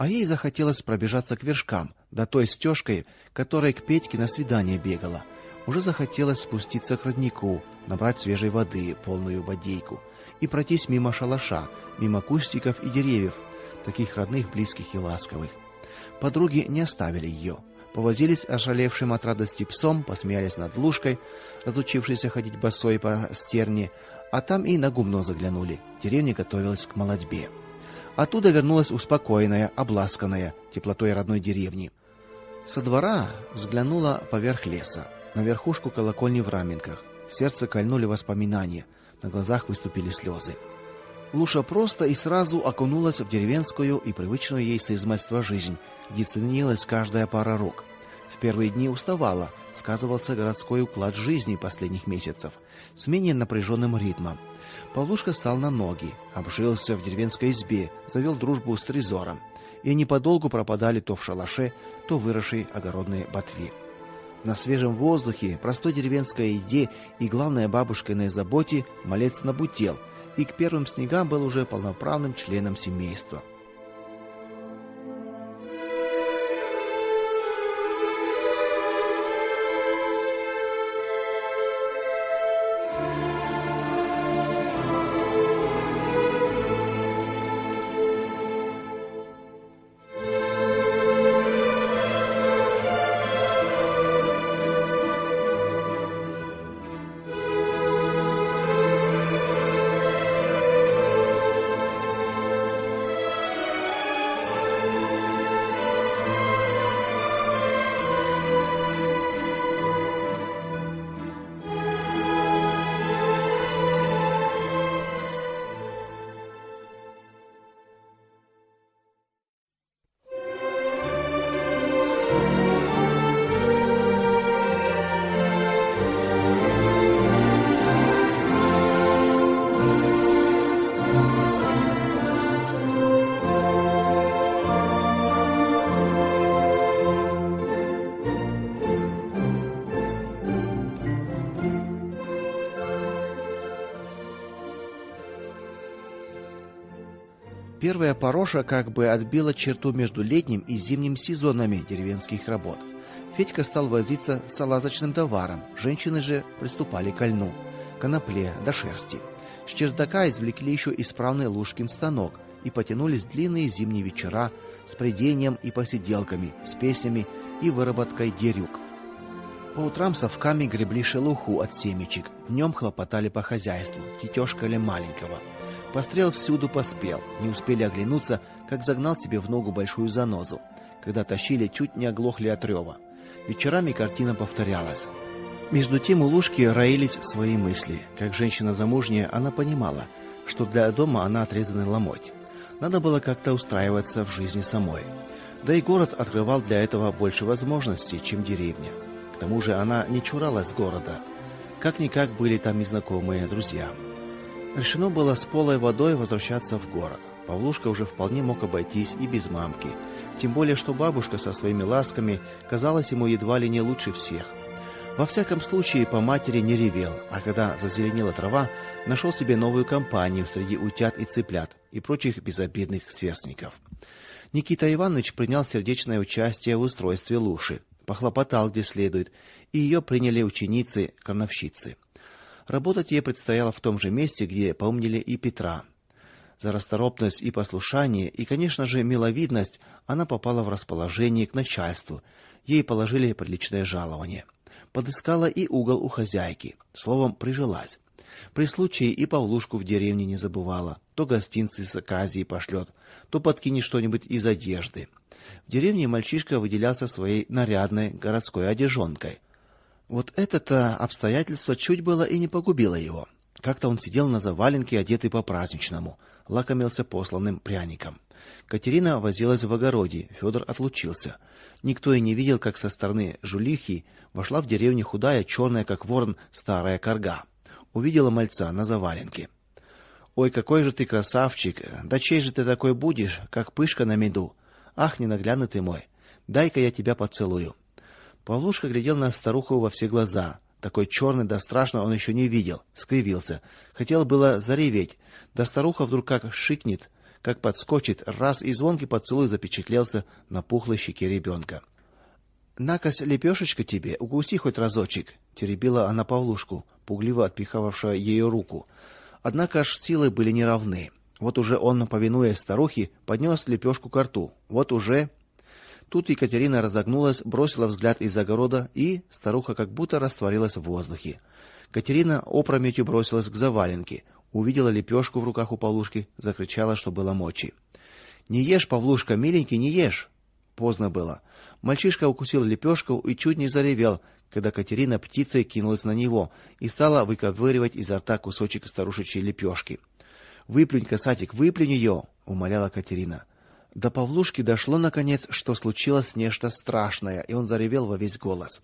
А ей захотелось пробежаться к вершкам, до той стежкой, которой к Петьке на свидание бегала. Уже захотелось спуститься к роднику, набрать свежей воды, полную бодейку, и пройтись мимо шалаша, мимо кустиков и деревьев, таких родных, близких и ласковых. Подруги не оставили ее. Повозились ошалевшим от радости псом, посмеялись над Лушкой, разучившейся ходить босой по стерне, а там и на гумно заглянули. Деревня готовилась к молодьбе. Оттуда вернулась успокоенная, обласканная теплотой родной деревни. Со двора взглянула поверх леса, на верхушку колокольни в Раменках. Сердце кольнули воспоминания, на глазах выступили слезы. Луша просто и сразу окунулась в деревенскую и привычную ей с измальства жизнь, где ценилась каждая пара рук. В первые дни уставала, сказывался городской уклад жизни последних месяцев, с напряженным ритмом. Павлушка стал на ноги, обжился в деревенской избе, завел дружбу с Трезором, и они подолгу пропадали то в шалаше, то выросшей огородной ботве. На свежем воздухе, простой деревенской еде и главное бабушкиной заботе малец набутел, и к первым снегам был уже полноправным членом семейства. Первая пороша как бы отбила черту между летним и зимним сезонами деревенских работ. Федька стал возиться с салазочным товаром. Женщины же приступали к льну, конопле до шерсти. С чердака извлекли еще исправный Лушкин станок, и потянулись длинные зимние вечера с придением и посиделками, с песнями и выработкой дерюк. По утрам совками гребли шелуху от семечек, днем хлопотали по хозяйству, тетёшкали маленького. Пострел всюду поспел. Не успели оглянуться, как загнал себе в ногу большую занозу. Когда тащили, чуть не оглохли от рева. Вечерами картина повторялась. Между тем у Лушки роились свои мысли. Как женщина замужняя, она понимала, что для дома она отрезанный ломоть. Надо было как-то устраиваться в жизни самой. Да и город открывал для этого больше возможностей, чем деревня. К тому же она не чуралась города. Как никак были там и знакомые, друзья. Решено было с полой водой возвращаться в город. Павлушка уже вполне мог обойтись и без мамки, тем более что бабушка со своими ласками казалась ему едва ли не лучше всех. Во всяком случае, по матери не ревел, а когда зазеленела трава, нашел себе новую компанию среди утят и цыплят и прочих безобидных сверстников. Никита Иванович принял сердечное участие в устройстве Луши, похлопотал где следует, и ее приняли ученицы-крановщицы. Работать ей предстояло в том же месте, где помнили и Петра. За расторопность и послушание, и, конечно же, миловидность она попала в расположение к начальству. Ей положили приличное жалование. Подыскала и угол у хозяйки. Словом, прижилась. При случае и Павлушку в деревне не забывала. То гостинцы с оказии пошлет, то подкинет что-нибудь из одежды. В деревне мальчишка выделялся своей нарядной городской одежонкой. Вот это-то обстоятельство чуть было и не погубило его. Как-то он сидел на заваленке, одетый по-праздничному, лакомился посланным пряником. Катерина возилась в огороде, Федор отлучился. Никто и не видел, как со стороны жулихи вошла в деревню худая, черная, как ворон, старая карга. Увидела мальца на заваленке. Ой, какой же ты красавчик! Да чей же ты такой будешь, как пышка на меду? Ах, ненаглядный ты мой. Дай-ка я тебя поцелую. Павлушка глядел на старуху во все глаза. Такой черный да страшно он еще не видел, скривился. Хотел было зареветь, да старуха вдруг как шикнет, как подскочит, раз и звонкий поцелуй запечатлелся на пухлой щеке ребенка. Накось лепешечка тебе, укуси хоть разочек, теребила она Павлушку, пугливо отпихавшая ее руку. Однако аж силы были неравны. Вот уже он, повинуясь старухе, поднес лепешку к рту. Вот уже Тут Екатерина разогнулась, бросила взгляд из огорода, и старуха как будто растворилась в воздухе. Катерина опрометью бросилась к заваленке, увидела лепешку в руках у Павлушки, закричала, что было мочи. "Не ешь, Павлушка, миленький, не ешь!" Поздно было. Мальчишка укусил лепешку и чуть не заревел, когда Катерина птицей кинулась на него и стала выковыривать изо рта кусочек старушечьей лепешки. "Выплюнь, касатик, выплюнь ее!» — умоляла Катерина. До Павлушки дошло наконец, что случилось нечто страшное, и он заревел во весь голос.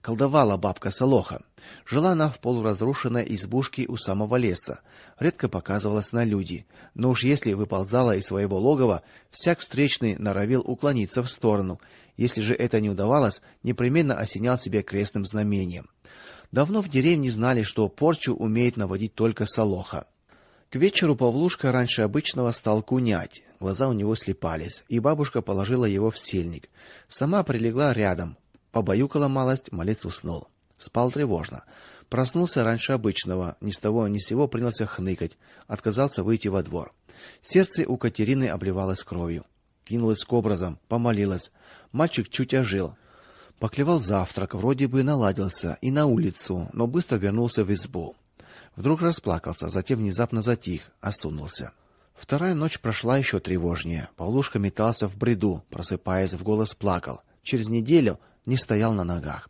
Колдовала бабка Солоха. Жила она в полуразрушенной избушке у самого леса. Редко показывалась на люди, но уж если выползала из своего логова, всяк встречный норовил уклониться в сторону. Если же это не удавалось, непременно осенял себя крестным знамением. Давно в деревне знали, что порчу умеет наводить только Солоха. К вечеру Павлушка раньше обычного стал кунять. Глаза у него слепались, и бабушка положила его в сельник. Сама прилегла рядом, Побаюкала малость, малец уснул. Спал тревожно. Проснулся раньше обычного, ни с того ни с сего принялся хныкать, отказался выйти во двор. Сердце у Катерины обливалось кровью. Кинулась к образам, помолилась. Мальчик чуть ожил. Поклевал завтрак, вроде бы наладился и на улицу, но быстро вернулся в избу. Вдруг расплакался, затем внезапно затих, осунулся. Вторая ночь прошла еще тревожнее. Павлушка метался в бреду, просыпаясь, в голос плакал. Через неделю не стоял на ногах.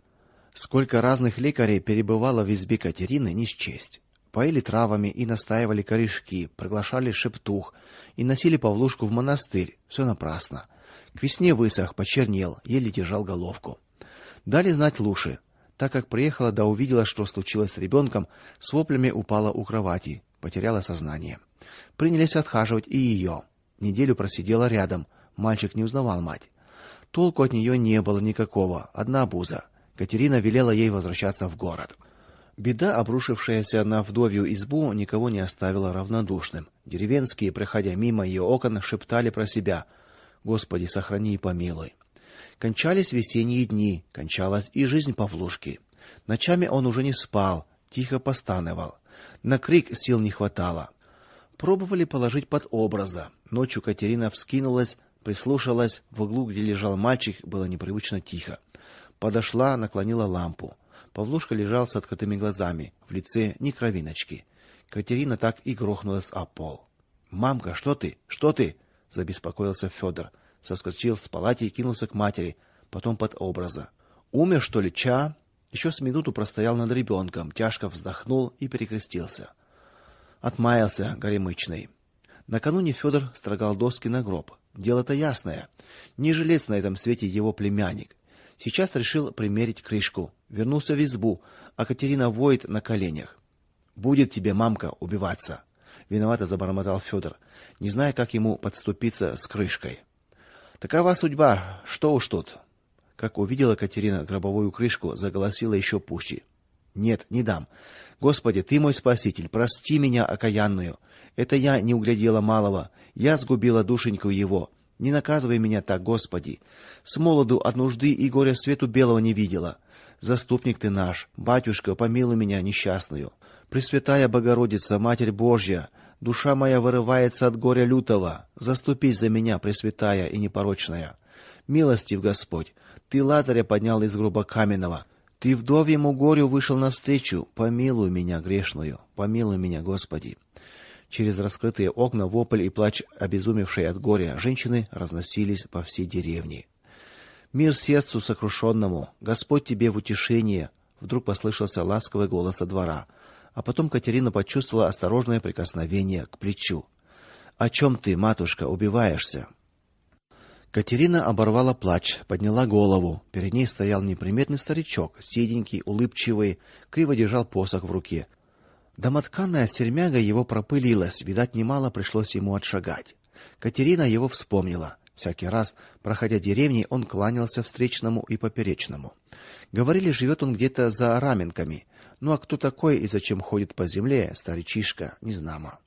Сколько разных лекарей перебывало в избе Катерины, не счесть. Поили травами и настаивали корешки, приглашали шептух и носили Павлушку в монастырь. Все напрасно. К весне высох, почернел, еле держал головку. Дали знать Луше. Так как приехала да увидела, что случилось с ребенком, с воплями упала у кровати, потеряла сознание. Принялись отхаживать и ее. Неделю просидела рядом. Мальчик не узнавал мать. Толку от нее не было никакого, одна буза. Катерина велела ей возвращаться в город. Беда, обрушившаяся на вдовью избу, никого не оставила равнодушным. Деревенские, проходя мимо ее окон, шептали про себя: "Господи, сохрани и помилуй". Кончались весенние дни, кончалась и жизнь Павлушки. Ночами он уже не спал, тихо постановал. На крик сил не хватало. Пробовали положить под образа. Ночью Катерина вскинулась, Прислушалась, в углу, где лежал мальчик, было непривычно тихо. Подошла, наклонила лампу. Павлушка лежал с открытыми глазами, в лице ни кровиночки. Катерина так и грохнулась о пол. "Мамка, что ты? Что ты?" забеспокоился Федор. Соскочил с палати и кинулся к матери, потом под образа. "Умер, что ли, ча?" Еще с минуту простоял над ребенком, тяжко вздохнул и перекрестился. Отмаялся горемычный. Накануне Федор строгал доски на гроб. Дело-то ясное. Не жилец на этом свете его племянник. Сейчас решил примерить крышку. Вернулся в избу, а Катерина воет на коленях. Будет тебе, мамка, убиваться, виновато забормотал Федор, не зная, как ему подступиться с крышкой. Такова судьба, что уж тут. Как увидела Катерина гробовую крышку, заголосила еще пуще. Нет, не дам. Господи, ты мой спаситель, прости меня окаянную. Это я не углядела малого, я сгубила душеньку его. Не наказывай меня так, Господи. С молоду от нужды и горя свету белого не видела. Заступник ты наш, батюшка, помилуй меня несчастную. Пресвятая Богородица, Матерь Божья, душа моя вырывается от горя лютого. Заступись за меня, пресвятая и непорочная. Милостив Господь, ты Лазаря поднял из гроба каменного. Ты вдовьему горю вышел навстречу. Помилуй меня грешную. Помилуй меня, Господи. Через раскрытые окна вопль и плач обезумевшей от горя женщины разносились по всей деревне. Мир сердцу сокрушенному, Господь тебе в утешение, вдруг послышался ласковый голос со двора, а потом Катерина почувствовала осторожное прикосновение к плечу. О чем ты, матушка, убиваешься? Катерина оборвала плач, подняла голову. Перед ней стоял неприметный старичок, седенький, улыбчивый, криво держал посох в руке. Домотканная сермяга его пропылилась, видать, немало пришлось ему отшагать. Катерина его вспомнила. Всякий раз, проходя деревни, он кланялся встречному и поперечному. Говорили, живет он где-то за раменками. Ну а кто такой и зачем ходит по земле, старичишка, незнамо.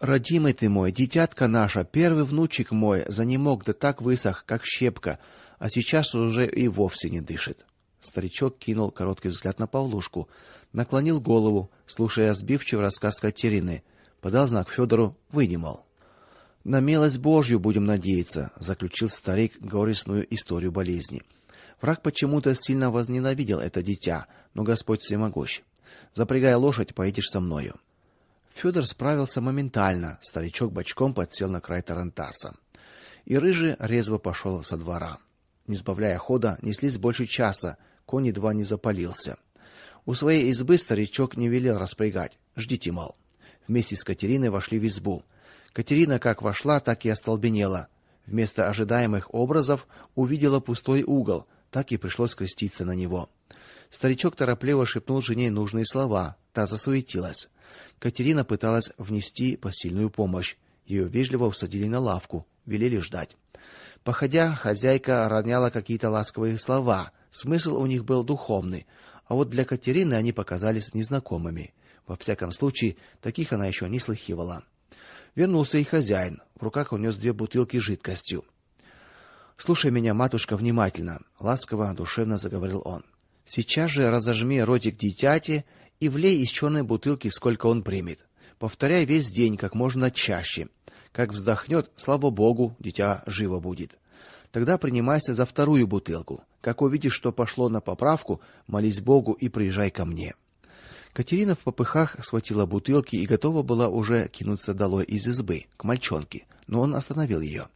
Родимый ты мой, дитятка наша, первый внучек мой, занемог да так высох, как щепка, а сейчас уже и вовсе не дышит. Старичок кинул короткий взгляд на Павлушку, наклонил голову, слушая сбивчивый рассказ Катерины, подал знак Федору, вынимал. На милость Божью будем надеяться, заключил старик горестную историю болезни. Враг почему-то сильно возненавидел это дитя, но Господь всемогущ. Запрягай лошадь, поедешь со мною. Федор справился моментально. Старичок бочком подсел на край тарантаса. И рыжий резво пошел со двора. Не сбавляя хода, неслись больше часа, конь едва не запалился. У своей избы старичок не велел распрягать. Ждите, мол. Вместе с Катериной вошли в избу. Катерина как вошла, так и остолбенела. Вместо ожидаемых образов увидела пустой угол, так и пришлось креститься на него. Старичок торопливо шепнул жене нужные слова, та засуетилась. Катерина пыталась внести посильную помощь. Ее вежливо усадили на лавку, велели ждать. Походя, хозяйка роняла какие-то ласковые слова. Смысл у них был духовный, а вот для Катерины они показались незнакомыми. Во всяком случае, таких она еще не слыхивала. Вернулся и хозяин. В руках унес две бутылки с жидкостью. Слушай меня, матушка, внимательно, ласково, душевно заговорил он. Сейчас же разожми ротик дитяти и влей из черной бутылки, сколько он примет. Повторяй весь день как можно чаще. Как вздохнет, слава богу, дитя живо будет. Тогда принимайся за вторую бутылку. Как увидишь, что пошло на поправку, молись Богу и приезжай ко мне. Катерина в попыхах схватила бутылки и готова была уже кинуться долой из избы к мальчонке, но он остановил ее.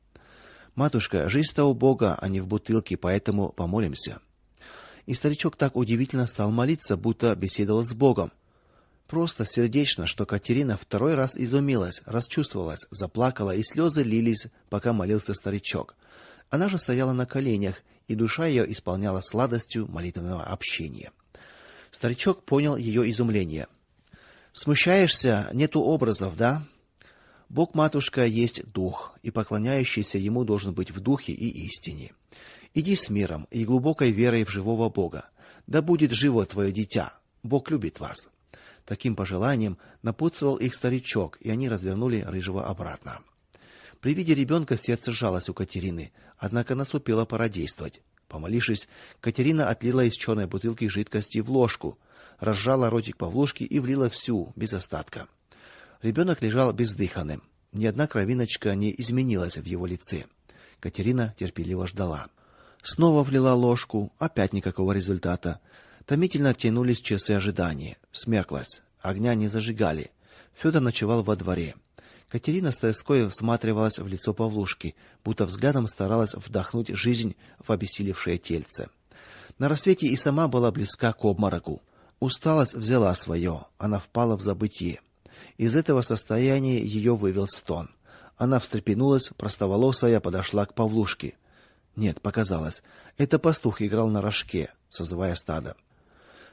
Матушка, жизнь-то у Бога, а не в бутылке, поэтому помолимся. И старичок так удивительно стал молиться, будто беседовал с Богом. Просто сердечно, что Катерина второй раз изумилась, расчувствовалась, заплакала, и слезы лились, пока молился старичок. Она же стояла на коленях, и душа ее исполняла сладостью молитвенного общения. Старичок понял ее изумление. Смущаешься, нету образов, да? Бог матушка есть дух, и поклоняющийся ему должен быть в духе и истине. Иди с миром и глубокой верой в живого Бога. Да будет живо твое дитя. Бог любит вас. Таким пожеланием напутствовал их старичок, и они развернули рыжего обратно. При виде ребенка сердце сжалось у Катерины, однако наступила пора действовать. Помолившись, Катерина отлила из черной бутылки жидкости в ложку, разжала ротик Павлушки и влила всю без остатка. Ребенок лежал бездыханным. Ни одна кровиночка не изменилась в его лице. Катерина терпеливо ждала. Снова влила ложку, опять никакого результата. Томительно тянулись часы ожидания. Смерклась, огня не зажигали. Федор ночевал во дворе. Катерина с тоской всматривалась в лицо Павлушки, будто взглядом старалась вдохнуть жизнь в обессилевшее тельце. На рассвете и сама была близка к обмороку. Усталость взяла свое, она впала в забытье. Из этого состояния ее вывел стон. Она встрепенулась, простоволосая подошла к Павлушке. Нет, показалось. Это пастух играл на рожке, созывая стадо.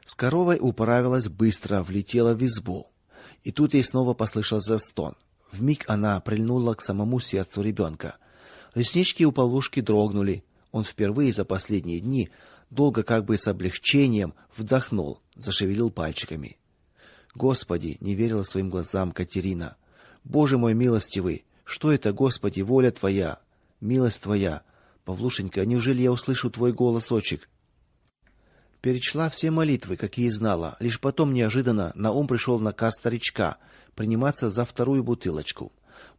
С коровой управилась быстро, влетела в избу. И тут ей снова послышался стон. Вмиг она прильнула к самому сердцу ребенка. Реснички у Павлушки дрогнули. Он впервые за последние дни долго как бы с облегчением вдохнул, зашевелил пальчиками. Господи, не верила своим глазам Катерина. Боже мой милостивый, что это, Господи, воля твоя, милость твоя? Павлушенька, неужели я услышу твой голос, отчик? Перечла все молитвы, какие знала. Лишь потом неожиданно на ум пришел наказ старичка приниматься за вторую бутылочку.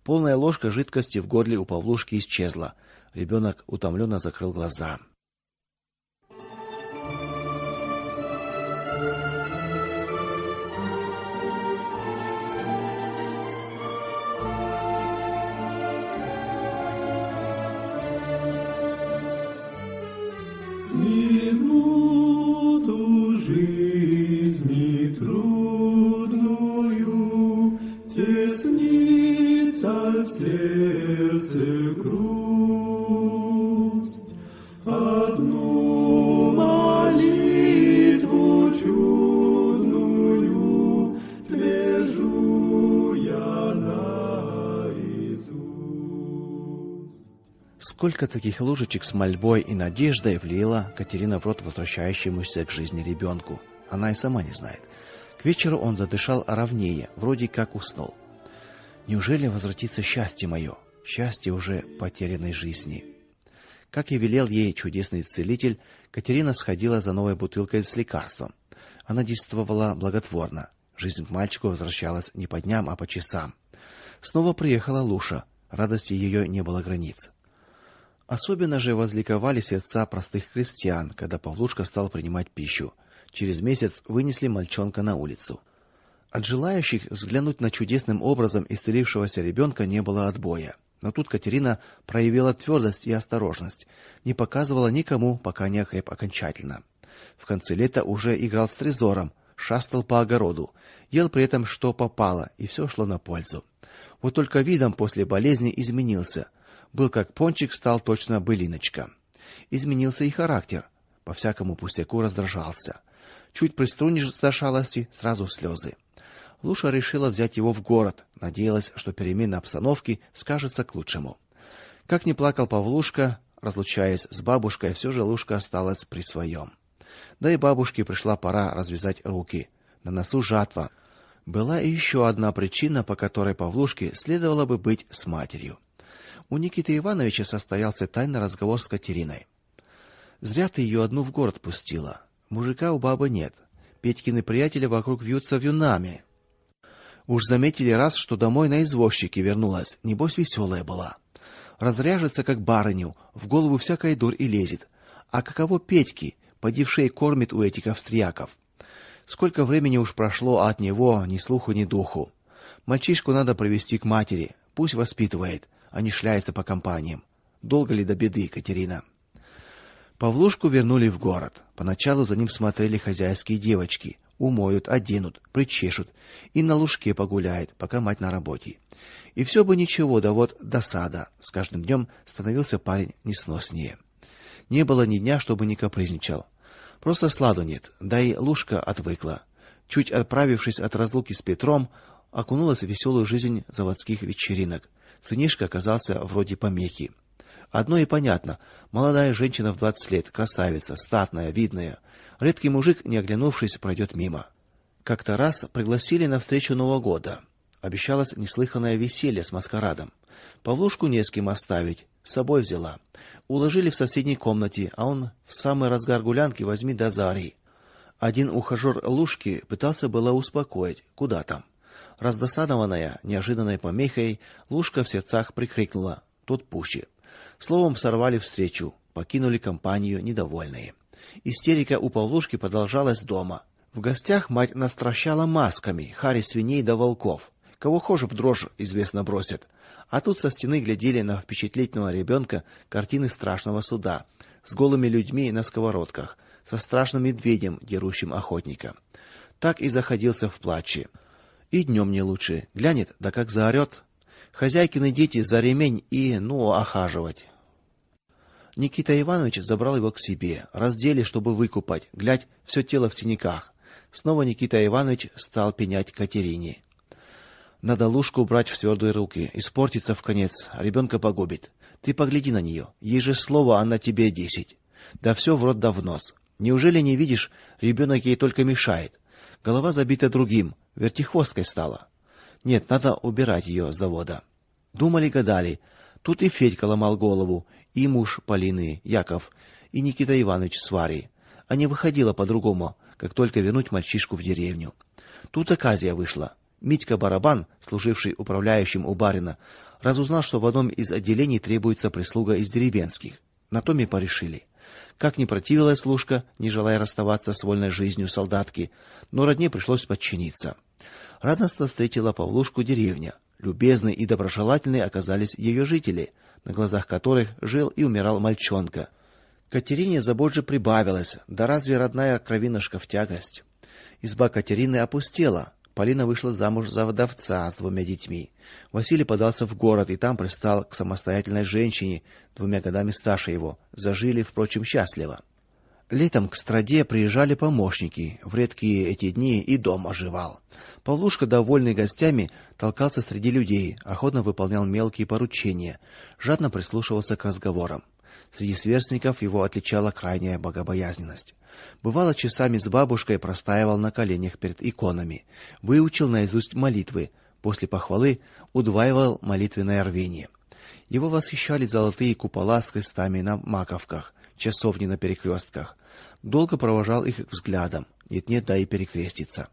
Полная ложка жидкости в горле у Павлушки исчезла. Ребенок утомленно закрыл глаза. Сколько таких ложечек с мольбой и надеждой влила Катерина в рот возвращающемуся к жизни ребенку. Она и сама не знает. К вечеру он задышал ровнее, вроде как уснул. Неужели возвратится счастье мое, счастье уже потерянной жизни? Как и велел ей чудесный целитель, Катерина сходила за новой бутылкой с лекарством. Она действовала благотворно. Жизнь к мальчику возвращалась не по дням, а по часам. Снова приехала Луша. Радости ее не было границ. Особенно же возликовали сердца простых крестьян, когда Павлушка стал принимать пищу. Через месяц вынесли мальчонка на улицу. От желающих взглянуть на чудесным образом исцелившегося ребенка не было отбоя. Но тут Катерина проявила твердость и осторожность, не показывала никому, пока не охреп окончательно. В конце лета уже играл с трезором, шастал по огороду, ел при этом что попало, и все шло на пользу. Вот только видом после болезни изменился. Был как пончик, стал точно былиночка. Изменился и характер. По всякому пустяку раздражался. Чуть приструнишься до шалости, сразу в слезы. Луша решила взять его в город, надеялась, что перемена обстановки скажется к лучшему. Как ни плакал Павлушка, разлучаясь с бабушкой, все же Лушка осталась при своем. Да и бабушке пришла пора развязать руки. На носу жатва. Была и еще одна причина, по которой Павлушке следовало бы быть с матерью. У Никиты Ивановича состоялся тайный разговор с Катериной. Зря ты ее одну в город пустила. Мужика у бабы нет. Петькины приятели вокруг вьются вьюнами. Уж заметили раз, что домой на извозчике вернулась, небось веселая была. Разряжется как барыню, в голову всякая дурь и лезет. А каково Петьки, подившей кормит у этих австрияков. Сколько времени уж прошло, а от него ни слуху, ни духу. Мальчишку надо привести к матери, пусть воспитывает, не шляется по компаниям. Долго ли до беды, Екатерина? Павлушку вернули в город. Поначалу за ним смотрели хозяйские девочки, умоют, оденут, причешут и на лужке погуляет, пока мать на работе. И все бы ничего, да вот досада. С каждым днем становился парень несноснее. Не было ни дня, чтобы не капризничал. Просто сладу нет, да и Лушка отвыкла. Чуть отправившись от разлуки с Петром, окунулась в веселую жизнь заводских вечеринок. Сынишка оказался вроде помехи. Одно и понятно: молодая женщина в двадцать лет, красавица, статная, видная, Редкий мужик, не оглянувшись, пройдет мимо. Как-то раз пригласили на встречу Нового года. Обещалось неслыханное веселье с маскарадом. Павлушку не с кем оставить, с собой взяла. Уложили в соседней комнате, а он в самый разгар гулянки возьми до зари. Один ухажер Лушки пытался было успокоить, куда там. Раздосадованная неожиданной помехой, Лушка в сердцах прикрикнула: "Тот пуще". Словом, сорвали встречу, покинули компанию недовольные. Истерика у Павлушки продолжалась дома. В гостях мать настращала масками, хари свиней да волков. Кого хуже в дрожь известно бросят. А тут со стены глядели на впечатлительного ребенка картины страшного суда с голыми людьми на сковородках, со страшным медведем, дерущим охотника. Так и заходился в плаче. И днем не лучше. Глянет, да как заорет. Хозяйкины дети за ремень и, ну, охаживать. Никита Иванович забрал его к себе, раздели, чтобы выкупать. Глядь, все тело в синяках. Снова Никита Иванович стал пенять Катерине. Надо Лушку брать в твердые руки, испортится в конец, а ребенка погубит. Ты погляди на нее, ей же слово, она тебе десять. Да все в рот да в нос. Неужели не видишь, ребенок ей только мешает. Голова забита другим, вертихвосткой стала. Нет, надо убирать ее с завода. Думали, гадали. Тут и Федька ломал голову, и муж Полины, Яков, и Никита Иванович с Варей. А не выходило по-другому, как только вернуть мальчишку в деревню. Тут оказия вышла. Митька Барабан, служивший управляющим у барина, разузнал, что в одном из отделений требуется прислуга из деревенских. На том и порешили. Как ни противилась служка, не желая расставаться с вольной жизнью солдатки, но родне пришлось подчиниться. Радостно встретила Павлушку деревня. Любезны и доброжелательны оказались ее жители на глазах которых жил и умирал мальчонка. Катерине забот же прибавилось, да разве родная кровинушка в тягость? Изба Катерины опустела. Полина вышла замуж за вдовца с двумя детьми. Василий подался в город и там пристал к самостоятельной женщине, двумя годами старше его. Зажили, впрочем, счастливо. Летом к Страде приезжали помощники. В редкие эти дни и дом оживал. Павлушка, довольный гостями, толкался среди людей, охотно выполнял мелкие поручения, жадно прислушивался к разговорам. Среди сверстников его отличала крайняя богобоязненность. Бывало, часами с бабушкой простаивал на коленях перед иконами, выучил наизусть молитвы, После похвалы удваивал молитвенное рвение. Его восхищали золотые купола с крестами на маковках, часовни на перекрестках. Долго провожал их взглядом. Нет-нет, да и перекреститься.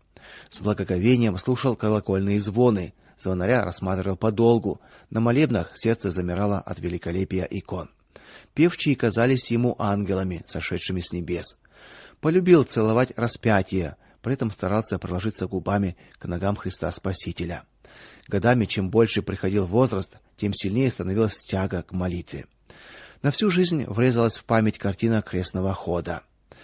С благоговением слушал колокольные звоны, звонаря рассматривал подолгу. На молебнах сердце замирало от великолепия икон. Певчие казались ему ангелами, сошедшими с небес. Полюбил целовать распятие, при этом старался приложиться губами к ногам Христа Спасителя. Годами чем больше приходил возраст, тем сильнее становилась тяга к молитве. На всю жизнь врезалась в память картина крестного хода.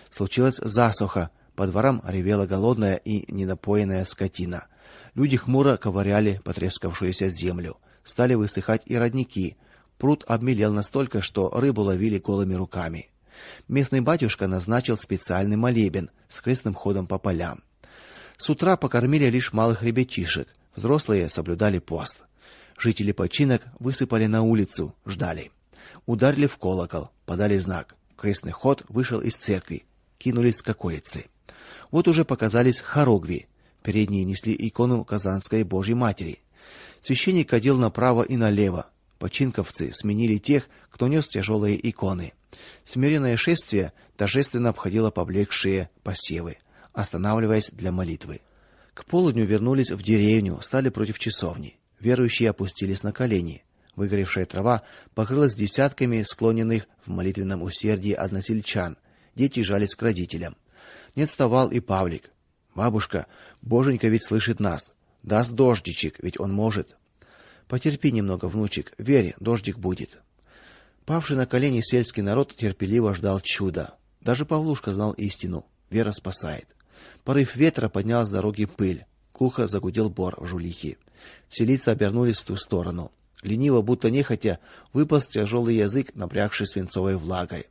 Случилась засуха, по дворам ревела голодная и ненапоенная скотина. Люди хмуро ковыряли потрескавшуюся землю. Стали высыхать и родники. Пруд обмелел настолько, что рыбу ловили голыми руками. Местный батюшка назначил специальный молебен с крестным ходом по полям. С утра покормили лишь малых ребятишек, взрослые соблюдали пост. Жители починок высыпали на улицу, ждали. Ударили в колокол, подали знак. Крестный ход вышел из церкви, кинулись к околице. Вот уже показались хорогви. Передние несли икону Казанской Божьей Матери. Священник ходил направо и налево. Починковцы сменили тех, кто нес тяжелые иконы. Смиренное шествие торжественно обходило поблекшие посевы, останавливаясь для молитвы. К полудню вернулись в деревню, стали против часовни. Верующие опустились на колени. Выгоревшая трава покрылась десятками склоненных в молитвенном усердии односельчан. Дети жались к родителям. Не отставал и Павлик. Бабушка, Боженька ведь слышит нас. Даст дождичек, ведь он может. Потерпи немного, внучек, верь, дождик будет. Павший на колени сельский народ терпеливо ждал чуда. Даже Павлушка знал истину: вера спасает. Порыв ветра поднял с дороги пыль. Глухо загудел бор в жулихе. Все лица обернулись в ту сторону. Лениво, будто нехотя, выполз тяжелый язык, напрягший свинцовой влагой.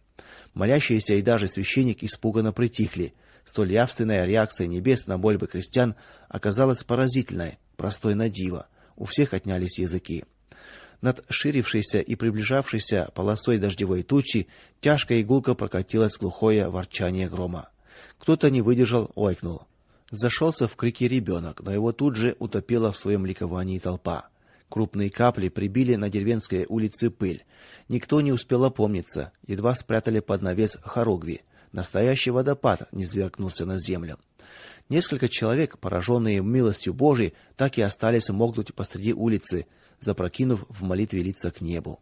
Молящиеся и даже священник испуганно притихли. Столь явственная реакция небес на мольбы крестьян оказалась поразительной, простой на диво. У всех отнялись языки. Над ширившейся и приближавшейся полосой дождевой тучи тяжко и гулко прокатилось глухое ворчание грома. Кто-то не выдержал, ойкнул. Зашелся в крике ребенок, но его тут же утопила в своем ликовании толпа. Крупные капли прибили на деревенской улице пыль. Никто не успел опомниться, едва спрятали под навес хорогви. Настоящий водопад низвергнулся на землю. Несколько человек, пораженные милостью Божией, так и остались мокнуть посреди улицы, запрокинув в молитве лица к небу.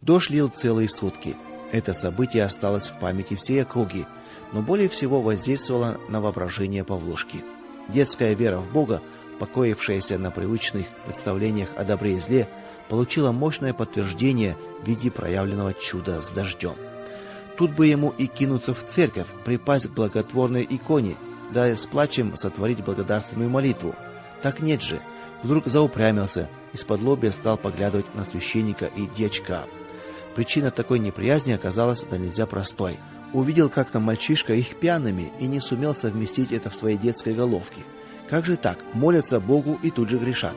Дождь лил целые сутки. Это событие осталось в памяти всей округи, но более всего воздействовало на воображение Павлушки. Детская вера в Бога, покоившаяся на привычных представлениях о добре и зле, получила мощное подтверждение в виде проявленного чуда с дождем. Тут бы ему и кинуться в церковь, припасть к благотворной иконе, да с плачем сотворить благодарственную молитву. Так нет же. Вдруг заупрямился, из-под лобья стал поглядывать на священника и дьячка. Причина такой неприязни оказалась да нельзя простой. Увидел как-то мальчишка их пьяными и не сумел совместить это в своей детской головке. Как же так? Молятся Богу и тут же грешат.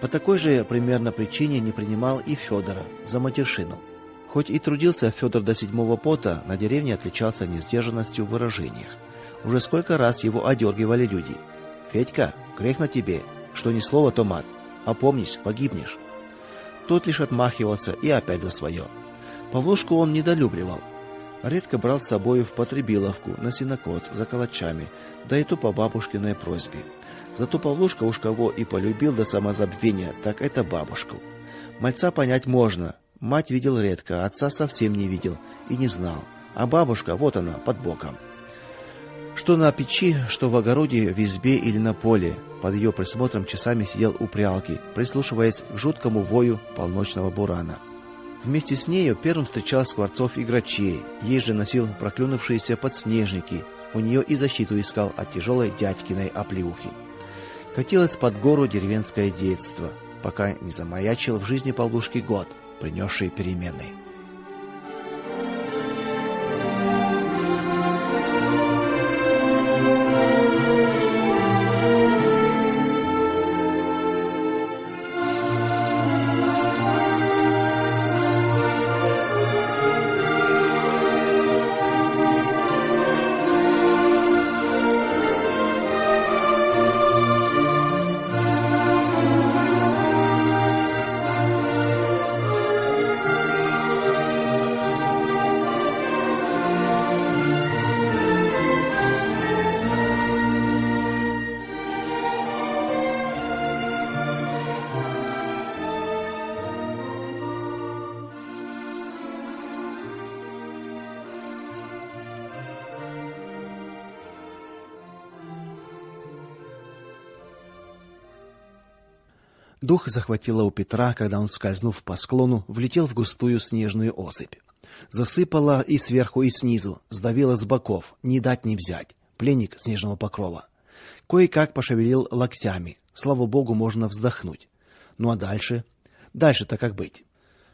По такой же примерно причине не принимал и Федора за матершину. Хоть и трудился Федор до седьмого пота, на деревне отличался несдержанностью в выражениях. Уже сколько раз его одергивали люди. Федька, грех на тебе, что ни слова, то мат. Опомнись, погибнешь. Тот лишь отмахивался и опять за свое. Павлушку он недолюбливал. Редко брал с собой в потребиловку на синокос за калачами, да и то по бабушкиной просьбе. Зато Павлушка уж кого и полюбил до самозабвения, так это бабушку. Мальца понять можно. Мать видел редко, отца совсем не видел и не знал. А бабушка вот она, под боком. Что на печи, что в огороде, в избе или на поле, под ее присмотром часами сидел у прялки, прислушиваясь к жуткому вою полночного бурана. Вместе с нею первым встречал скворцов и грачей, ей же носил проклюнувшиеся подснежники, у нее и защиту искал от тяжелой дядькиной оплеухи. Катилось под гору деревенское детство, пока не замаячил в жизни Павлушки год, принесший перемены. Дух захватило у Петра, когда он, скользнув по склону, влетел в густую снежную осыпь. Засыпало и сверху, и снизу, сдавило с боков, не дать не взять. Пленник снежного покрова. Кое-как пошевелил локтями. Слава богу, можно вздохнуть. Ну а дальше? Дальше-то как быть?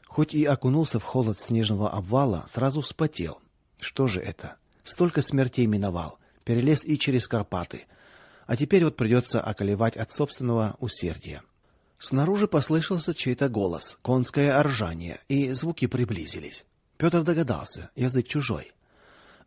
Хоть и окунулся в холод снежного обвала, сразу вспотел. Что же это? Столько смертей миновал, перелез и через Карпаты. А теперь вот придется околевать от собственного усердия. Снаружи послышался чей-то голос, конское ржание, и звуки приблизились. Петр догадался, язык чужой.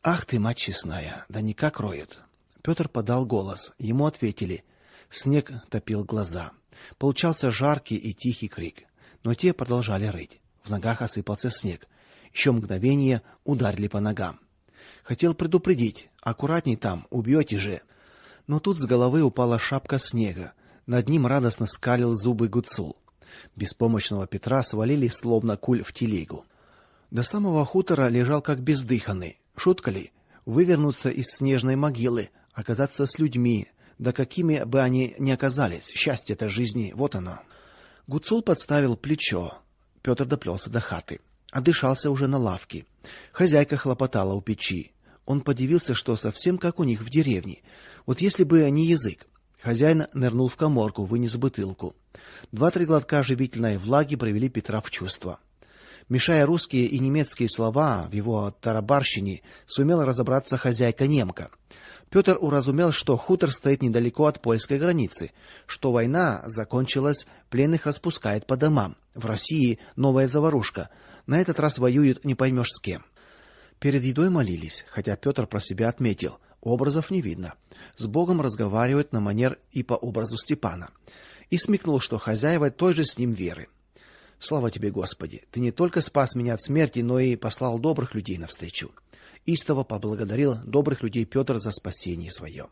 Ах ты, мать честная, да никак роет. Петр подал голос, ему ответили. Снег топил глаза. Получался жаркий и тихий крик, но те продолжали рыть. В ногах осыпался снег. Еще мгновение ударили по ногам. Хотел предупредить: аккуратней там, убьете же. Но тут с головы упала шапка снега. Над ним радостно скалил зубы Гуцул. Беспомощного Петра свалили словно куль в телегу. До самого хутора лежал как бездыханный. Шутка ли? Вывернуться из снежной могилы, оказаться с людьми, да какими бы они ни оказались, счастье-то жизни, вот оно. Гуцул подставил плечо. Петр доплелся до хаты. Отдышался уже на лавке. Хозяйка хлопотала у печи. Он подивился, что совсем как у них в деревне. Вот если бы не язык. Хозяин нырнул в каморку, вынес бутылку. Два-три глотка живительной влаги привели Петра в чувство. Мешая русские и немецкие слова в его тарабарщине, сумела разобраться хозяйка немка. Петр уразумел, что хутор стоит недалеко от польской границы, что война закончилась, пленных распускают по домам. В России новая заварушка. На этот раз воюют не поймешь с кем. Перед едой молились, хотя Петр про себя отметил: образов не видно. С Богом разговаривают на манер и по образу Степана. И смекнул, что хозяева той же с ним веры. Слава тебе, Господи. Ты не только спас меня от смерти, но и послал добрых людей навстречу. Истово поблагодарил добрых людей Петр за спасение свое.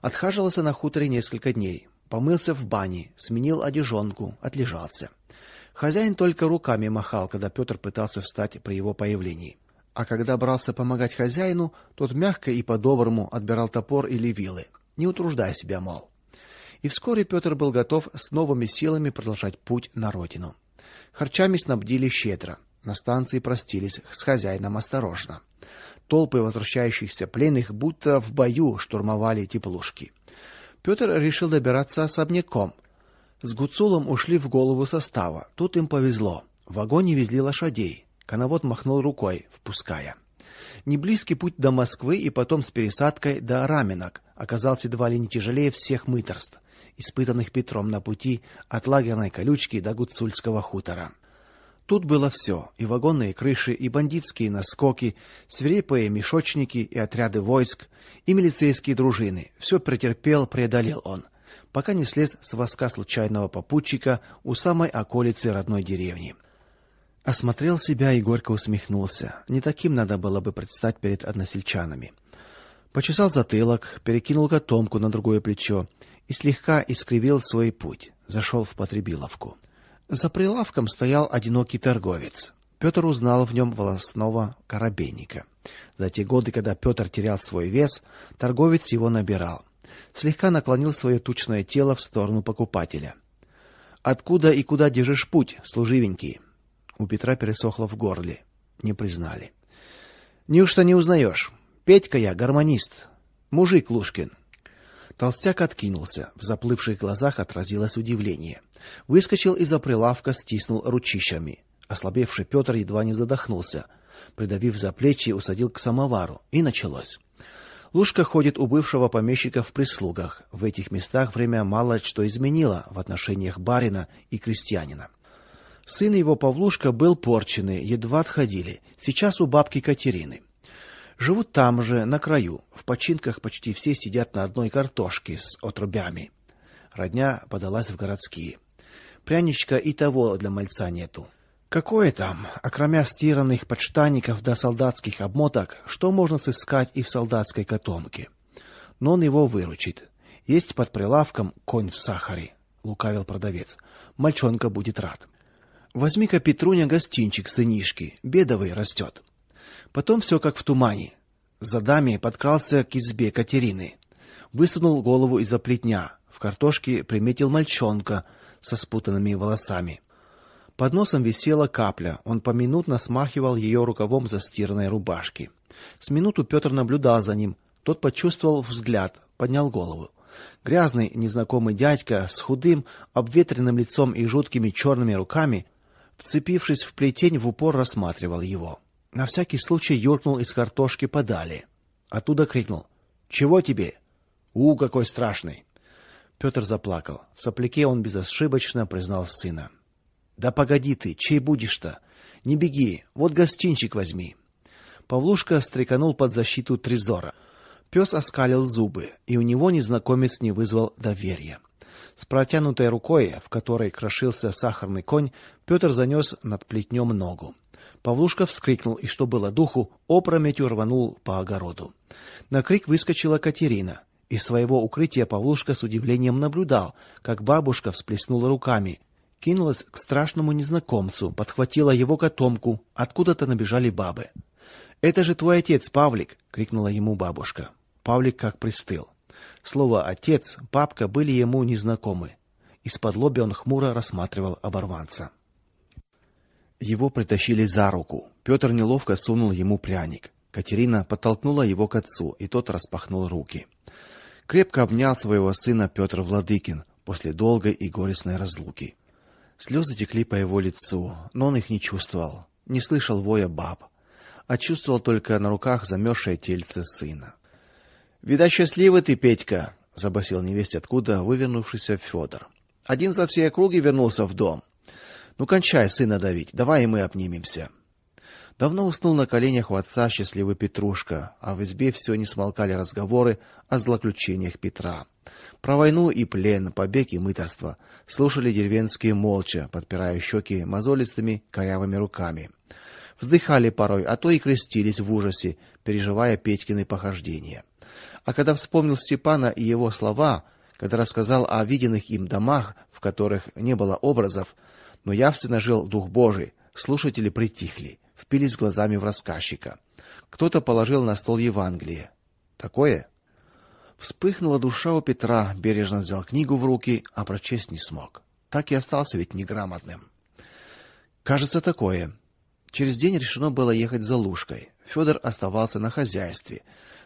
Отхаживался на хуторе несколько дней, помылся в бане, сменил одежонку, отлежался. Хозяин только руками махал, когда Петр пытался встать при его появлении. А когда брался помогать хозяину, тот мягко и по-доброму отбирал топор или вилы, не утруждая себя, мол. И вскоре Петр был готов с новыми силами продолжать путь на родину. Харчами снабдили щедро. На станции простились с хозяином осторожно. Толпы возвращающихся пленных будто в бою штурмовали теплушки. Петр решил добираться особняком. С Гуцулом ушли в голову состава. Тут им повезло. В вагоне везли лошадей. Коновод махнул рукой, впуская. Неблизкий путь до Москвы и потом с пересадкой до Раменок оказался едва ли не тяжелее всех мытарств испытанных Петром на пути от лагерной колючки до гуцульского хутора. Тут было все: и вагонные крыши, и бандитские наскоки, свирепые мешочники и отряды войск, и милицейские дружины. Все претерпел, преодолел он, пока не слез с воска случайного попутчика у самой околицы родной деревни. Осмотрел себя и горько усмехнулся. Не таким надо было бы предстать перед односельчанами. Почесал затылок, перекинул котомку на другое плечо и слегка искривил свой путь. Зашел в потребиловку. За прилавком стоял одинокий торговец. Петр узнал в нем волосного коробейника. За те годы, когда Петр терял свой вес, торговец его набирал. Слегка наклонил свое тучное тело в сторону покупателя. Откуда и куда держишь путь, служивенький? У Петра пересохло в горле. Не признали. Неужто не узнаешь? Петька я, гармонист. Мужик Лушкин. Толстяк откинулся, в заплывших глазах отразилось удивление. Выскочил из-за прилавка, стиснул ручищами. Ослабевший Петр едва не задохнулся. Придавив за плечи, усадил к самовару, и началось. Лушка ходит у бывшего помещика в прислугах. В этих местах время мало что изменило в отношениях барина и крестьянина. Сын его Павлушка был порченый, едва отходили. Сейчас у бабки Катерины. Живут там же, на краю. В починках почти все сидят на одной картошке с отрубями. Родня подалась в городские. Пряничка и того для мальца нету. Какое там, окромя стиранных подштанников до солдатских обмоток, что можно сыскать и в солдатской котомке. Но он его выручит. Есть под прилавком конь в сахаре, лукавил продавец. Мальчонка будет рад. Возьми-ка Петруня гостинчик сынишки, бедовый растет. Потом все как в тумане. За даме подкрался к избе Катерины. Высунул голову из-за плетня. В картошке приметил мальчонка, со спутанными волосами. Под носом висела капля. Он поминутно смахивал ее рукавом застиранной рубашки. С минуту Петр наблюдал за ним. Тот почувствовал взгляд, поднял голову. Грязный незнакомый дядька с худым, обветренным лицом и жуткими черными руками, вцепившись в плетень, в упор рассматривал его. На всякий случай юркнул из картошки подали. Оттуда крикнул: "Чего тебе? У, какой страшный!" Петр заплакал. В сопляке он безошибочно признал сына. Да погоди ты, чей будешь-то? Не беги, вот гостинчик возьми. Павлушка стреканул под защиту трезора. Пес оскалил зубы, и у него незнакомец не вызвал доверия. С протянутой рукой, в которой крошился сахарный конь, Петр занес над плетнем ногу. Павлушка вскрикнул и что было духу, опрометью рванул по огороду. На крик выскочила Катерина. Из своего укрытия Павлушка с удивлением наблюдал, как бабушка всплеснула руками, кинулась к страшному незнакомцу, подхватила его котомку, откуда-то набежали бабы. "Это же твой отец, Павлик", крикнула ему бабушка. Павлик как пристыл. Слово отец, папка были ему незнакомы. Из-под лобья он хмуро рассматривал оборванца. Его притащили за руку. Петр неловко сунул ему пряник. Катерина подтолкнула его к отцу, и тот распахнул руки. Крепко обнял своего сына Петр Владыкин после долгой и горестной разлуки. Слезы текли по его лицу, но он их не чувствовал, не слышал воя баб, а чувствовал только на руках замерзшее тельце сына. "Вида счастливый ты, Петька", забасил невесть откуда вывернувшийся Федор. "Один за все округи вернулся в дом. Ну кончай сына давить, давай и мы обнимемся". Давно уснул на коленях у отца счастливый Петрушка, а в избе все не смолкали разговоры о злоключениях Петра. Про войну и плен, побег и мытарство слушали деревенские молча, подпирая щеки мозолистыми корявыми руками. Вздыхали порой, а то и крестились в ужасе, переживая Петькины похождения. А когда вспомнил Степана и его слова, когда рассказал о виденных им домах, в которых не было образов, но явственно жил дух Божий, слушатели притихли, впились глазами в рассказчика. Кто-то положил на стол Евангелие. Такое Вспыхнула душа у Петра, бережно взял книгу в руки, а прочесть не смог. Так и остался ведь неграмотным. Кажется, такое. Через день решено было ехать за Лушкой. Федор оставался на хозяйстве.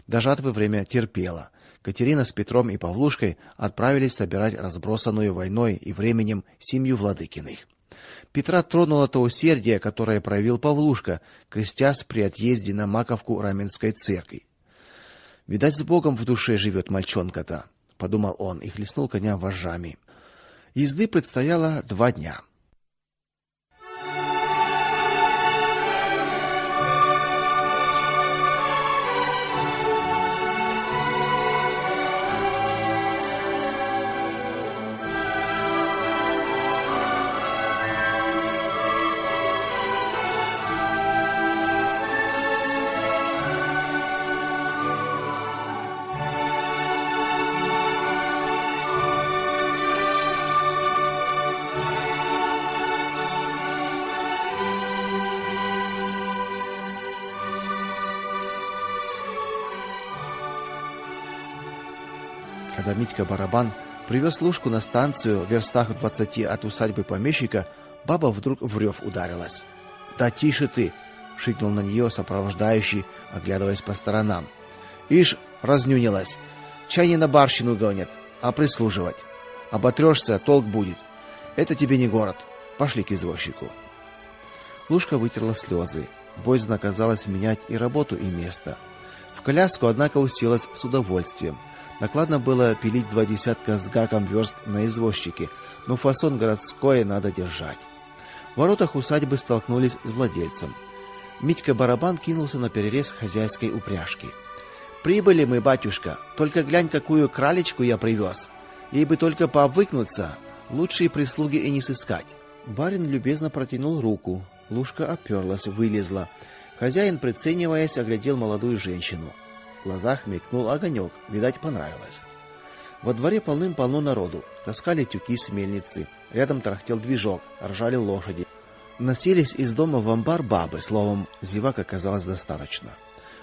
До жатвы время терпело. Катерина с Петром и Павлушкой отправились собирать разбросанную войной и временем семью Владыкиных. Петра тронуло то усердие, которое проявил Павлушка, крестясь при отъезде на Маковку Раменской церкви. Видать, с Богом в душе живет мальчонка-то, подумал он и хлестнул коня вожжами. Езды предстояло два дня. Когда Митька Барабан привез Лушку на станцию в верстах в двадцати от усадьбы помещика, баба вдруг в рев ударилась. "Да тише ты", шикнул на нее сопровождающий, оглядываясь по сторонам. "Ишь, разнюнилась. Чай не на барщину гонят, а прислуживать. Оботрешься, толк будет. Это тебе не город. Пошли к извозчику". Лушка вытерла слезы. Боязно оказалось менять и работу, и место. В коляску, однако, уселась с удовольствием. Накладно было пилить два десятка с гаком верст на извозчике, но фасон городской надо держать. В воротах усадьбы столкнулись с владельцем. Митька Барабан кинулся на перерез хозяйской упряжки. Прибыли мы, батюшка. Только глянь, какую кралечку я привез. Ей бы только пообвыкнуться, лучшие прислуги и не сыскать. Барин любезно протянул руку. Лушка оперлась, вылезла. Хозяин, прицениваясь, оглядел молодую женщину глазах мелькнул огонек, видать, понравилось. Во дворе полным-полно народу. Таскали тюки с мельницы. Рядом тарахтел движок, ржали лошади. Носились из дома в амбар бабы, словом, зевак оказалось достаточно.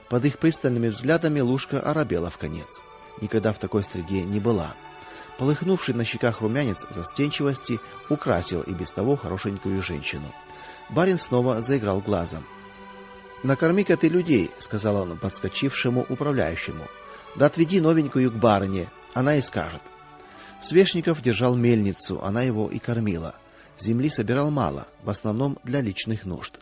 Под их пристальными взглядами Лушка оробела в конец. Никогда в такой среде не была. Полыхнувший на щеках румянец застенчивости украсил и без того хорошенькую женщину. Барин снова заиграл глазом. "Накорми-ка ты людей", сказал он подскочившему управляющему. "Да отведи новенькую к барыне, она и скажет". Свешников держал мельницу, она его и кормила. Земли собирал мало, в основном для личных нужд.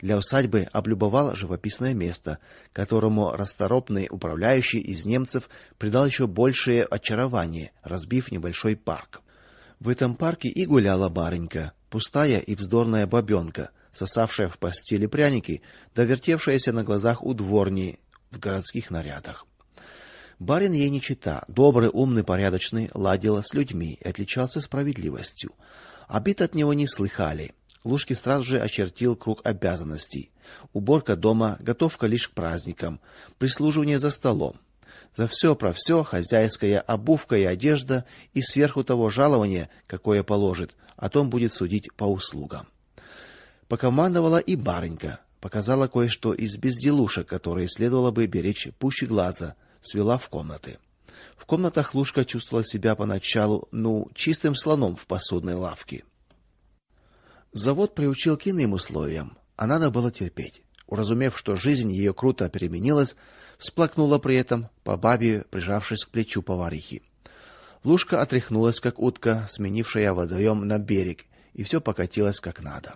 Для усадьбы облюбовал живописное место, которому расторопный управляющий из немцев придал еще большее очарование, разбив небольшой парк. В этом парке и гуляла барынька, пустая и вздорная бабенка, сосавшая в постели пряники, да вертевшаяся на глазах у дворни в городских нарядах. Барин ей не чита, добрый, умный, порядочный, ладил с людьми и отличался справедливостью. Обид от него не слыхали. Лужки сразу же очертил круг обязанностей: уборка дома, готовка лишь к праздникам, прислуживание за столом. За все про все хозяйская обувка и одежда и сверху того жалование, какое положит, о том будет судить по услугам. Покомандовала и барынька, показала кое-что из безделушек, которые следовало бы беречь пуще глаза, свела в комнаты. В комнатах Лушка чувствовала себя поначалу, ну, чистым слоном в посудной лавке. Завод приучил к иным условиям, а надо было терпеть. Уразумев, что жизнь ее круто переменилась, всплакнула при этом, по бабе прижавшись к плечу поварихи. Лушка отряхнулась как утка, сменившая водоем на берег, и все покатилось как надо.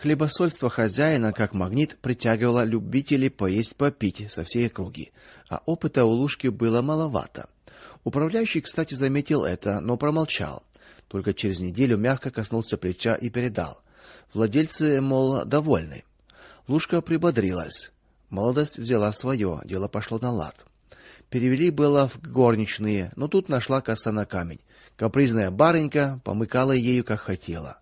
Хлебосольство хозяина, как магнит, притягивало любителей поесть попить со всей округи, а опыта у Лушки было маловато. Управляющий, кстати, заметил это, но промолчал. Только через неделю мягко коснулся плеча и передал: "Владельцы, мол, довольны". Лушка прибодрилась. Молодость взяла свое, дело пошло на лад. Перевели было в горничные, но тут нашла коса на камень. Капризная барынька помыкала ею как хотела.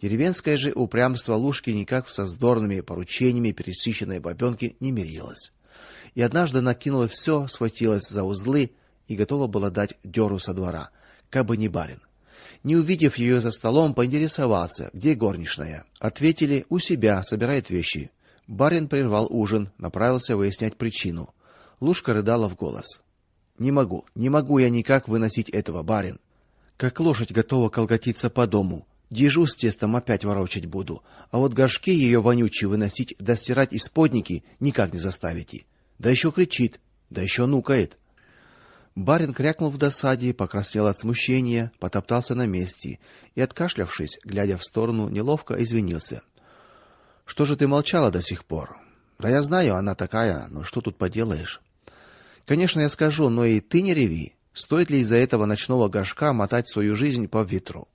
Деревенское же упрямство Лушки никак со вздорными поручениями пересыщенной бабенки не мирилось. И однажды накинула все, схватилась за узлы и готова была дать дёру со двора, кабы не барин. Не увидев ее за столом, поинтересовался, где горничная. Ответили: "У себя, собирает вещи". Барин прервал ужин, направился выяснять причину. Лушка рыдала в голос. "Не могу, не могу я никак выносить этого, барин. Как лошадь готова колготиться по дому. Дежу с тестом опять ворочать буду, а вот горшки ее вонючие выносить да стирать из подники никак не заставите. Да еще кричит, да еще нукает". Барин крякнул в досаде, покраснел от смущения, потоптался на месте и, откашлявшись, глядя в сторону, неловко извинился. Что же ты молчала до сих пор? Да я знаю, она такая, но что тут поделаешь? Конечно, я скажу, но и ты не реви. Стоит ли из-за этого ночного горшка мотать свою жизнь по ветру?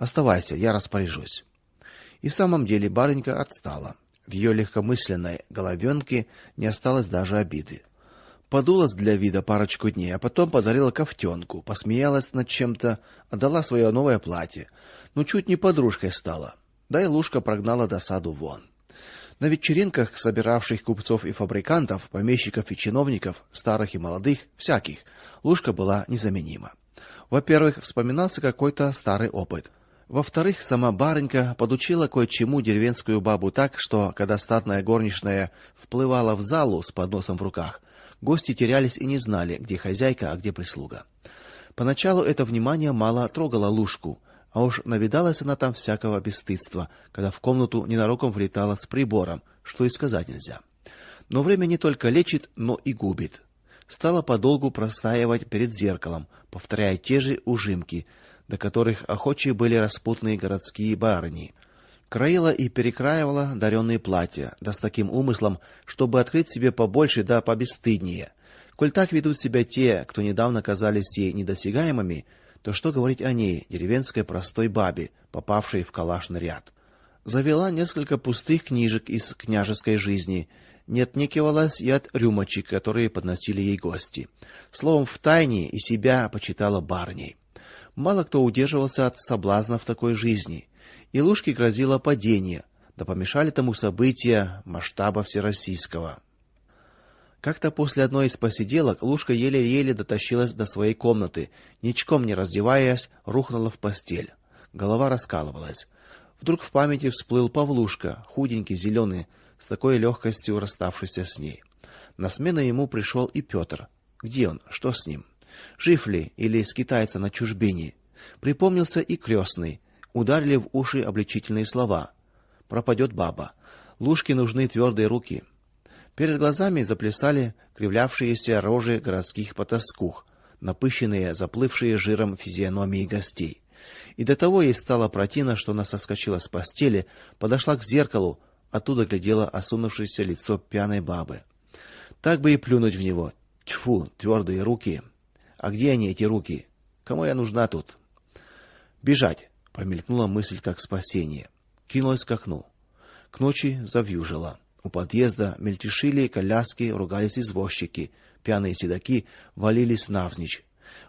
Оставайся, я распоряжусь. И в самом деле барынька отстала. В ее легкомысленной головенке не осталось даже обиды. Подулась для вида парочку дней, а потом подарила ковтенку, посмеялась над чем-то, отдала свое новое платье. Ну чуть не подружкой стала. Да и Лушка прогнала досаду вон. На вечеринках собиравших купцов и фабрикантов, помещиков и чиновников, старых и молодых, всяких, Лушка была незаменима. Во-первых, вспоминался какой-то старый опыт. Во-вторых, сама барынька подучила кое-чему деревенскую бабу так, что когда статная горничная вплывала в залу с подносом в руках, Гости терялись и не знали, где хозяйка, а где прислуга. Поначалу это внимание мало трогало Лушку, а уж навидалась она там всякого бесстыдства, когда в комнату ненароком влетала с прибором, что и сказать нельзя. Но время не только лечит, но и губит. Стала подолгу простаивать перед зеркалом, повторяя те же ужимки, до которых охочие были распутные городские барыни. Краила и перекраивала даренные платья, да с таким умыслом, чтобы открыть себе побольше да побесстыднее. Коль так ведут себя те, кто недавно казались ей недосягаемыми, то что говорить о ней, деревенской простой бабе, попавшей в калашный ряд. Завела несколько пустых книжек из княжеской жизни, не отнекивалась и от рюмочек, которые подносили ей гости. Словом, в тайне и себя почитала барней. Мало кто удерживался от соблазнов такой жизни и Лужке грозило падение, да помешали тому события масштаба всероссийского. Как-то после одной из посиделок Лужка еле-еле дотащилась до своей комнаты, ничком не раздеваясь, рухнула в постель. Голова раскалывалась. Вдруг в памяти всплыл Павлушка, худенький, зеленый, с такой легкостью расставшийся с ней. На смену ему пришел и Петр. Где он? Что с ним? Жив ли или скитается на чужбине? Припомнился и крестный. Ударили в уши обличительные слова. Пропадет баба. Лужке нужны твердые руки. Перед глазами заплясали кривлявшиеся рожи городских потаскух, напыщенные, заплывшие жиром физиономии гостей. И до того ей стало противно, что она соскочила с постели, подошла к зеркалу, оттуда глядело осунувшееся лицо пьяной бабы. Так бы и плюнуть в него. Тьфу, твердые руки. А где они эти руки? Кому я нужна тут? Бежать, промелькнула мысль как спасение. Кинулась к окну. К ночи завьюжило. У подъезда мельтешили коляски, ругались извозчики, пьяные седаки валились навзничь.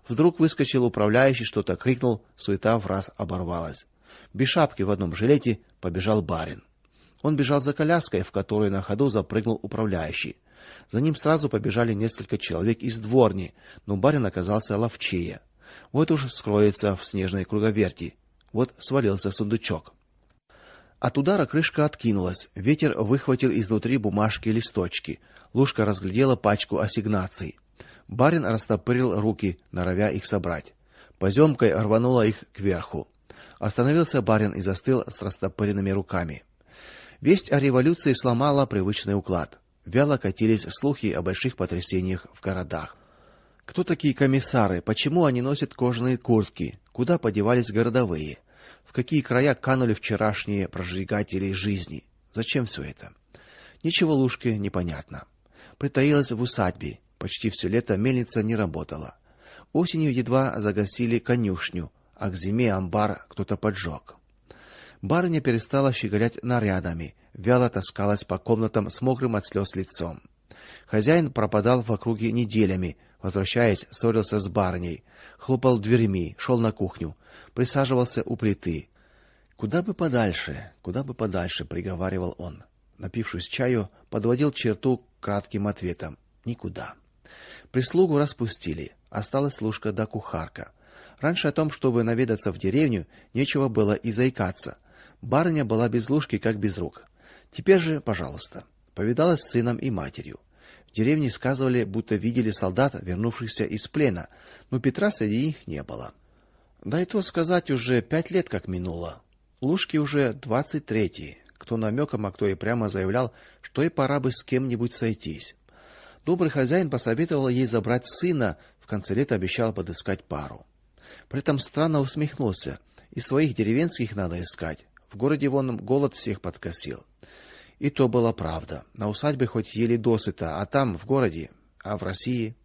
Вдруг выскочил управляющий, что-то крикнул, суета в раз оборвалась. Без шапки в одном жилете побежал барин. Он бежал за коляской, в которой на ходу запрыгнул управляющий. За ним сразу побежали несколько человек из дворни, но барин оказался ловчее. Вот уж скроется в снежной круговерти. Вот свалился сундучок. От удара крышка откинулась. Ветер выхватил изнутри бумажки и листочки. Лушка разглядела пачку ассигнаций. Барин растопырил руки, норовя их собрать. Поземкой рванула их кверху. Остановился барин и застыл с растопыренными руками. Весть о революции сломала привычный уклад. Вяло катились слухи о больших потрясениях в городах. Кто такие комиссары? Почему они носят кожаные куртки? Куда подевались городовые? В какие края канули вчерашние прожигатели жизни? Зачем все это? Ничего Лушке непонятно. Притаилась в усадьбе. Почти все лето мельница не работала. Осенью едва загасили конюшню, а к зиме амбар кто-то поджег. Барыня перестала щеголять нарядами, вяло таскалась по комнатам с мокрым от слез лицом. Хозяин пропадал в округе неделями, возвращаясь, ссорился с барыней, хлопал дверьми, шел на кухню, присаживался у плиты. Куда бы подальше, куда бы подальше, приговаривал он. Напившись чаю, подводил черту кратким ответом: никуда. Прислугу распустили, осталась служка да кухарка. Раньше о том, чтобы наведаться в деревню, нечего было и заикаться. Барыня была без ложки, как без рук. Теперь же, пожалуйста, повидалась с сыном и матерью. В деревне сказывали, будто видели солдат, вернувшихся из плена, но Петра среди них не было. Да и то сказать, уже пять лет как минуло. Лужке уже двадцать третий. Кто намеком, а кто и прямо заявлял, что и пора бы с кем-нибудь сойтись. Добрый хозяин посоветовал ей забрать сына, в конце лета обещал подыскать пару. При этом странно усмехнулся. И своих деревенских надо искать. В городе вон голод всех подкосил. И то была правда. На усадьбе хоть ели досыта, а там в городе, а в России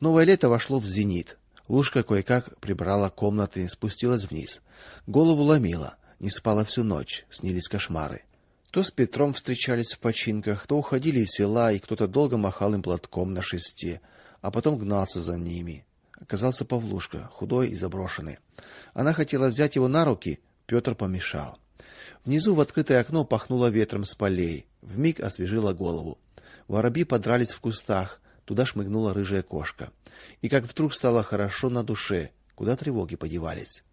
новое лето вошло в зенит. Лушка кое-как прибрала комнаты, спустилась вниз. Голову ломила, не спала всю ночь, снились кошмары. То с Петром встречались в починках, то уходили из села, и кто-то долго махал им платком на шесте, а потом гнался за ними. Оказался Павлушка, худой и заброшенный. Она хотела взять его на руки, Петр помешал. Внизу в открытое окно пахнуло ветром с полей, вмиг освежило голову. Воробьи подрались в кустах, туда шмыгнула рыжая кошка. И как вдруг стало хорошо на душе, куда тревоги подевались.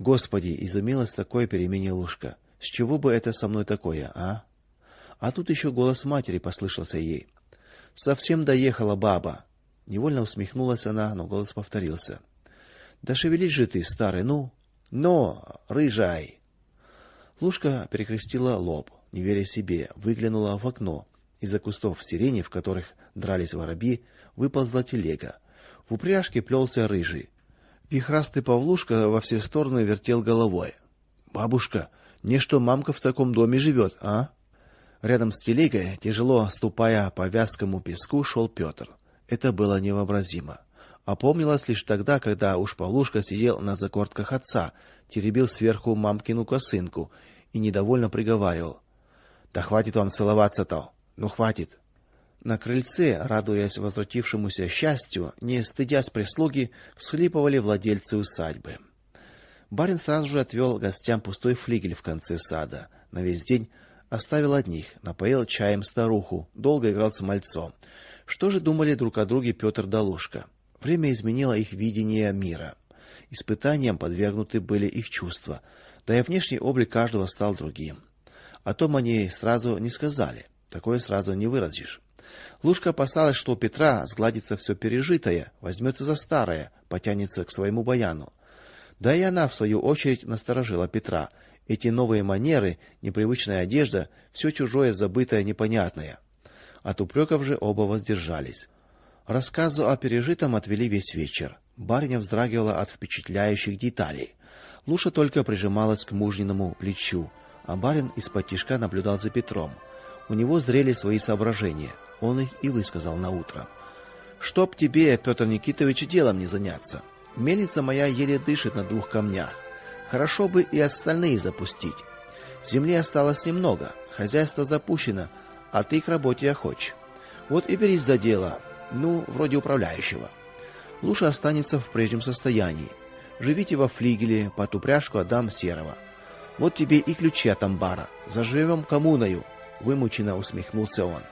Господи, изумилась такое перемене Лушка. С чего бы это со мной такое, а? А тут еще голос матери послышался ей. Совсем доехала баба. Невольно усмехнулась она, но голос повторился. Да шевелись же ты, старый, ну. Но, рыжай. Лушка перекрестила лоб, не веря себе, выглянула в окно. Из-за кустов сирени, в которых дрались воробьи, выползла телега. В упряжке плелся рыжий. Вихрастый Павлушка во все стороны вертел головой. Бабушка, не что мамка в таком доме живет, а? Рядом с телегой, тяжело ступая по вязкому песку, шел Петр. Это было невообразимо. Опомнилась лишь тогда, когда уж Павлушка сидел на закортках отца, теребил сверху мамкину косынку и недовольно приговаривал: "Да хватит вам целоваться-то. Ну хватит". На крыльце, радуясь возвратившемуся счастью, не стыдясь прислуги, всхлипывали владельцы усадьбы. Барин сразу же отвел гостям пустой флигель в конце сада. На весь день оставил одних, напоил чаем старуху, долго играл с мальцом. Что же думали друг о друге Петр да Лушка? Время изменило их видение мира. Испытаниям подвергнуты были их чувства, да и внешний облик каждого стал другим. О том они сразу не сказали. Такое сразу не выразишь. Лушка опасалась, что у Петра сгладится все пережитое, возьмется за старое, потянется к своему баяну. Да и она в свою очередь насторожила Петра. Эти новые манеры, непривычная одежда, все чужое, забытое, непонятное. От упреков же оба воздержались. Рассказу о пережитом отвели весь вечер. Барыня вздрагивала от впечатляющих деталей. Луша только прижималась к мужниному плечу, а барин из-под тишка наблюдал за Петром. У него зрели свои соображения. Он их и высказал на утро. Чтоб тебе, Петр Никитович, делом не заняться. Мельница моя еле дышит на двух камнях. Хорошо бы и остальные запустить. Земли осталось немного, хозяйство запущено, а ты к работе охоч. Вот и берись за дело. Ну, вроде управляющего. Луша останется в прежнем состоянии. Живите во флигеле, под упряжку отдам серого. Вот тебе и ключи от амбара. Заживем коммуною, вымученно усмехнулся он.